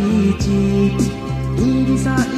cicit Di saat